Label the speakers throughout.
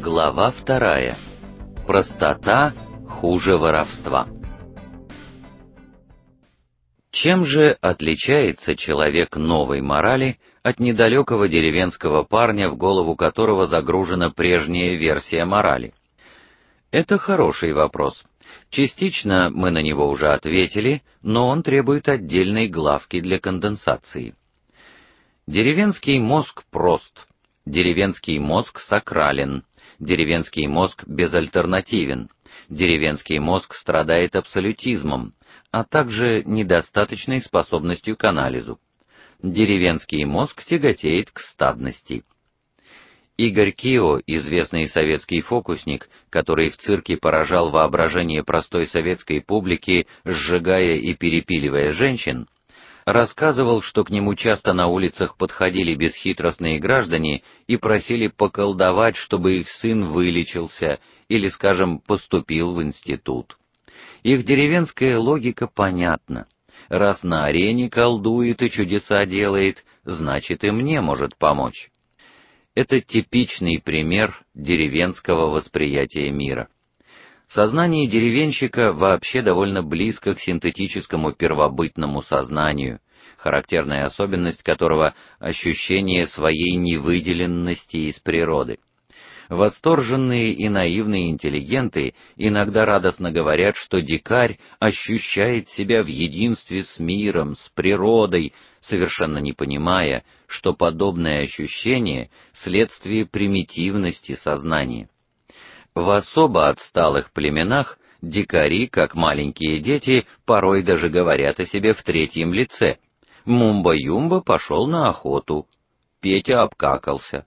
Speaker 1: Глава вторая. Простота хуже воровства. Чем же отличается человек новой морали от недалекого деревенского парня, в голову которого загружена прежняя версия морали? Это хороший вопрос. Частично мы на него уже ответили, но он требует отдельной главки для конденсации. Деревенский мозг прост. Деревенский мозг сакрален. Деревенский мозг безальтернативен. Деревенский мозг страдает абсолютизмом, а также недостаточной способностью к анализу. Деревенский мозг тяготеет к стадности. Игорь Кио, известный советский фокусник, который в цирке поражал воображение простой советской публики, сжигая и перепиливая женщин, рассказывал, что к нему часто на улицах подходили бесхитростные граждане и просили поколдовать, чтобы их сын вылечился или, скажем, поступил в институт. Их деревенская логика понятна. Раз на арене колдует и чудеса делает, значит и мне может помочь. Это типичный пример деревенского восприятия мира. Сознание деревенщика вообще довольно близко к синтетическому первобытному сознанию, характерная особенность которого ощущение своей невыделенности из природы. Восторженные и наивные интеллигенты иногда радостно говорят, что дикарь ощущает себя в единстве с миром, с природой, совершенно не понимая, что подобное ощущение следствие примитивности сознания. В особо отсталых племенах дикари, как маленькие дети, порой даже говорят о себе в третьем лице. Мумба-Юмба пошел на охоту. Петя обкакался.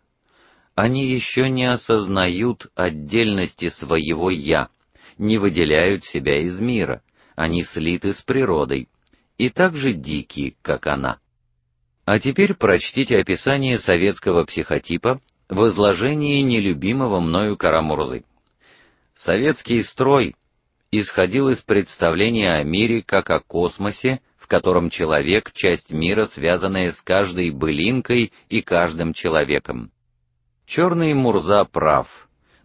Speaker 1: Они еще не осознают отдельности своего я, не выделяют себя из мира. Они слиты с природой и так же дикие, как она. А теперь прочтите описание советского психотипа в изложении нелюбимого мною Карамурзы. Советский строй исходил из представления о мире как о космосе, в котором человек часть мира, связанная с каждой былинкой и каждым человеком. Черный Мурза прав,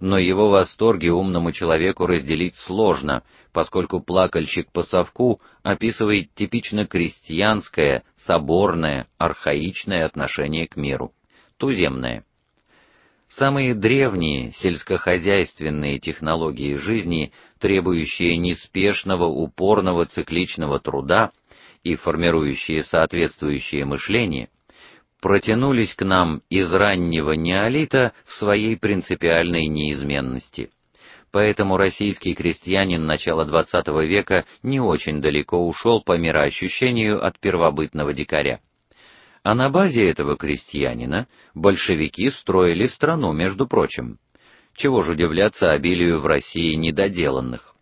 Speaker 1: но его восторги умному человеку разделить сложно, поскольку плакальщик по совку описывает типично крестьянское, соборное, архаичное отношение к миру, туземное. Самые древние сельскохозяйственные технологии жизни, требующие неспешного, упорного цикличного труда и формирующие соответствующее мышление, протянулись к нам из раннего неолита в своей принципиальной неизменности поэтому российский крестьянин начала XX века не очень далеко ушел по мироощущению от первобытного дикаря. А на базе этого крестьянина большевики строили страну, между прочим. Чего ж удивляться обилию в России недоделанных.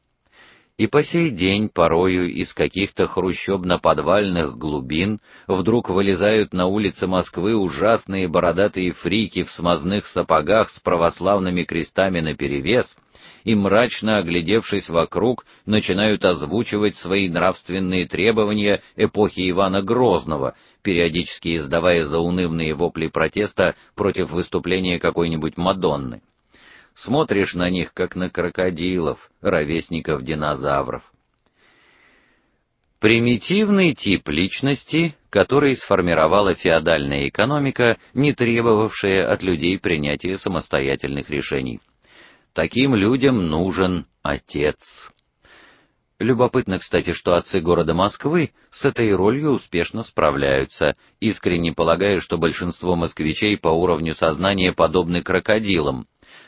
Speaker 1: И по сей день порою из каких-то хрущебно-подвальных глубин вдруг вылезают на улицы Москвы ужасные бородатые фрики в смазных сапогах с православными крестами наперевес и мрачно оглядевшись вокруг, начинают озвучивать свои нравственные требования эпохи Ивана Грозного, периодически издавая заунывные вопли протеста против выступления какой-нибудь Мадонны. Смотришь на них как на крокодилов, ровесников динозавров. Примитивный тип личности, который сформировала феодальная экономика, не требовавшая от людей принятия самостоятельных решений. Таким людям нужен отец. Любопытно, кстати, что отцы города Москвы с этой ролью успешно справляются, искренне полагая, что большинство москвичей по уровню сознания подобны крокодилам.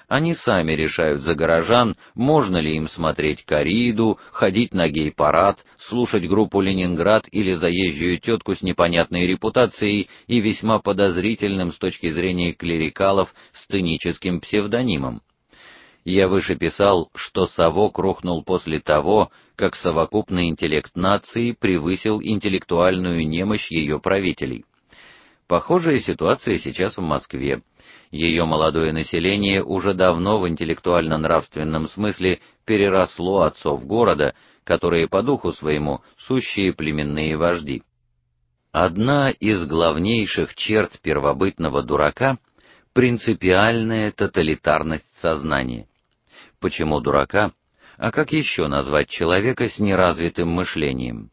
Speaker 1: Они сами решают за горожан, можно ли им смотреть кориду, ходить на гей-парад, слушать группу Ленинград или заезжую тетку с непонятной репутацией и весьма подозрительным с точки зрения клерикалов сценическим псевдонимом. Я выше писал, что совок рухнул после того, как совокупный интеллект нации превысил интеллектуальную немощь ее правителей. Похожая ситуация сейчас в Москве. Ее молодое население уже давно в интеллектуально-нравственном смысле переросло отцов города, которые по духу своему сущие племенные вожди. Одна из главнейших черт первобытного дурака принципиальная тоталитарность сознания. Почему дурака? А как еще назвать человека с неразвитым мышлением?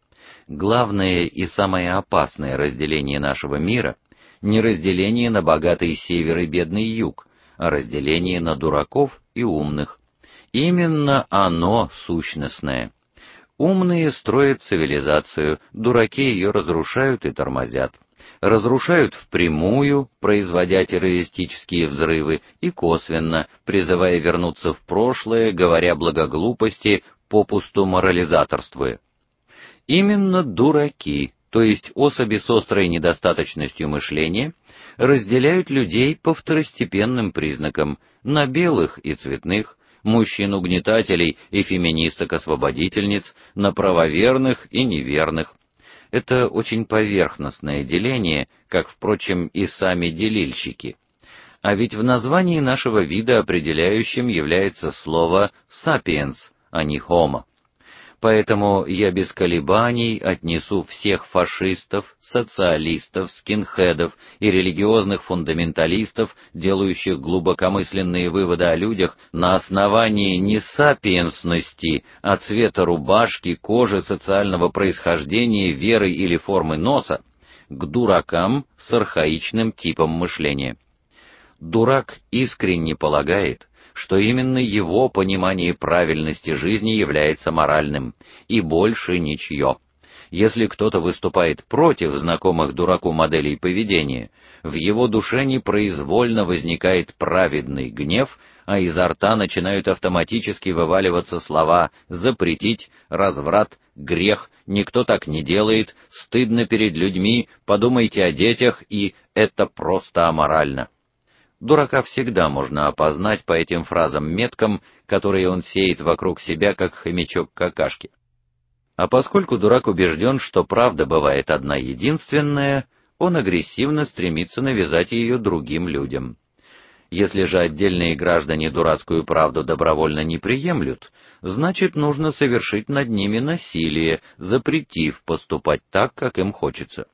Speaker 1: Главное и самое опасное разделение нашего мира не разделение на богатый север и бедный юг, а разделение на дураков и умных. Именно оно сущностное. Умные строят цивилизацию, дураки ее разрушают и тормозят. Разрушают впрямую, производя террористические взрывы, и косвенно, призывая вернуться в прошлое, говоря благоглупости, попусту морализаторствуя. Именно дураки то есть особи с острой недостаточностью мышления, разделяют людей по второстепенным признакам: на белых и цветных, мужчин-угнетателей и феминисток-освободительниц, на правоверных и неверных. Это очень поверхностное деление, как впрочем и сами делильщики. А ведь в названии нашего вида определяющим является слово sapiens, а не homo. Поэтому я без колебаний отнесу всех фашистов, социалистов, скинхедов и религиозных фундаменталистов, делающих глубокомысленные выводы о людях на основании не сапиенсности, а цвета рубашки, кожи, социального происхождения, веры или формы носа, к дуракам с архаичным типом мышления. Дурак искренне полагает, что именно его понимание правильности жизни является моральным, и больше ничье. Если кто-то выступает против знакомых дураку моделей поведения, в его душе непроизвольно возникает праведный гнев, а изо рта начинают автоматически вываливаться слова: запретить, разврат, грех, никто так не делает, стыдно перед людьми, подумайте о детях и это просто аморально. Дурака всегда можно опознать по этим фразам-меткам, которые он сеет вокруг себя, как хомячок какашки. А поскольку дурак убежден, что правда бывает одна единственная, он агрессивно стремится навязать ее другим людям. Если же отдельные граждане дурацкую правду добровольно не приемлют, значит, нужно совершить над ними насилие, запретив поступать так, как им хочется.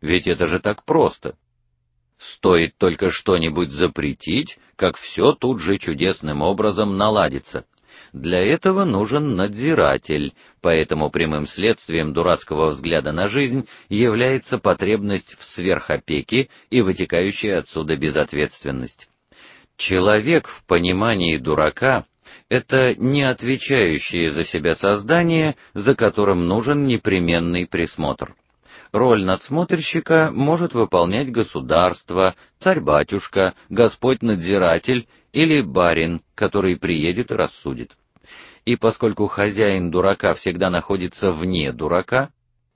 Speaker 1: Ведь это же так просто. Стоит только что-нибудь запретить, как все тут же чудесным образом наладится. Для этого нужен надзиратель, поэтому прямым следствием дурацкого взгляда на жизнь является потребность в сверхопеке и вытекающая отсюда безответственность. Человек в понимании дурака это не отвечающее за себя создание, за которым нужен непременный присмотр. Роль надсмотрщика может выполнять государство, царь-батюшка, Господь-надзиратель или барин, который приедет и рассудит. И поскольку хозяин дурака всегда находится вне дурака,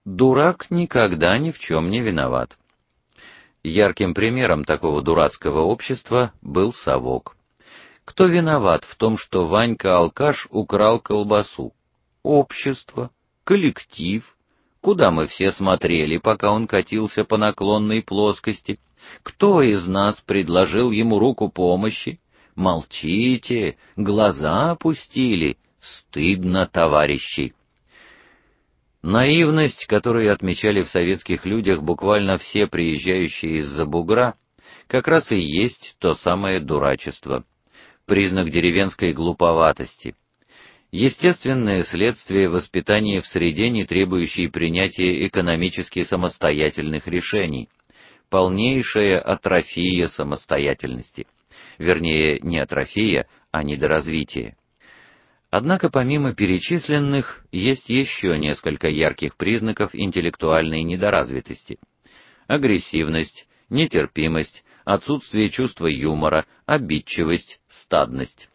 Speaker 1: дурак никогда ни в чем не виноват. Ярким примером такого дурацкого общества был совок. Кто виноват в том, что Ванька-алкаш украл колбасу? Общество, коллектив, Куда мы все смотрели, пока он катился по наклонной плоскости? Кто из нас предложил ему руку помощи? Молчите, глаза опустили. Стыдно, товарищи. Наивность, которую отмечали в советских людях буквально все приезжающие из-за бугра, как раз и есть то самое дурачество, признак деревенской глуповатости естественное следствие воспитания в среде, не требующей принятия экономически самостоятельных решений, полнейшая атрофия самостоятельности. Вернее, не атрофия, а недоразвитие. Однако помимо перечисленных есть еще несколько ярких признаков интеллектуальной недоразвитости: агрессивность, нетерпимость, отсутствие чувства юмора, обидчивость, стадность.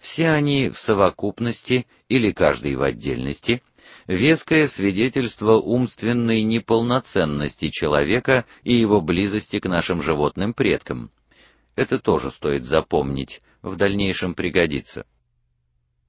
Speaker 1: Все они в совокупности или каждый в отдельности веское свидетельство умственной неполноценности человека и его близости к нашим животным предкам. Это тоже стоит запомнить, в дальнейшем пригодится.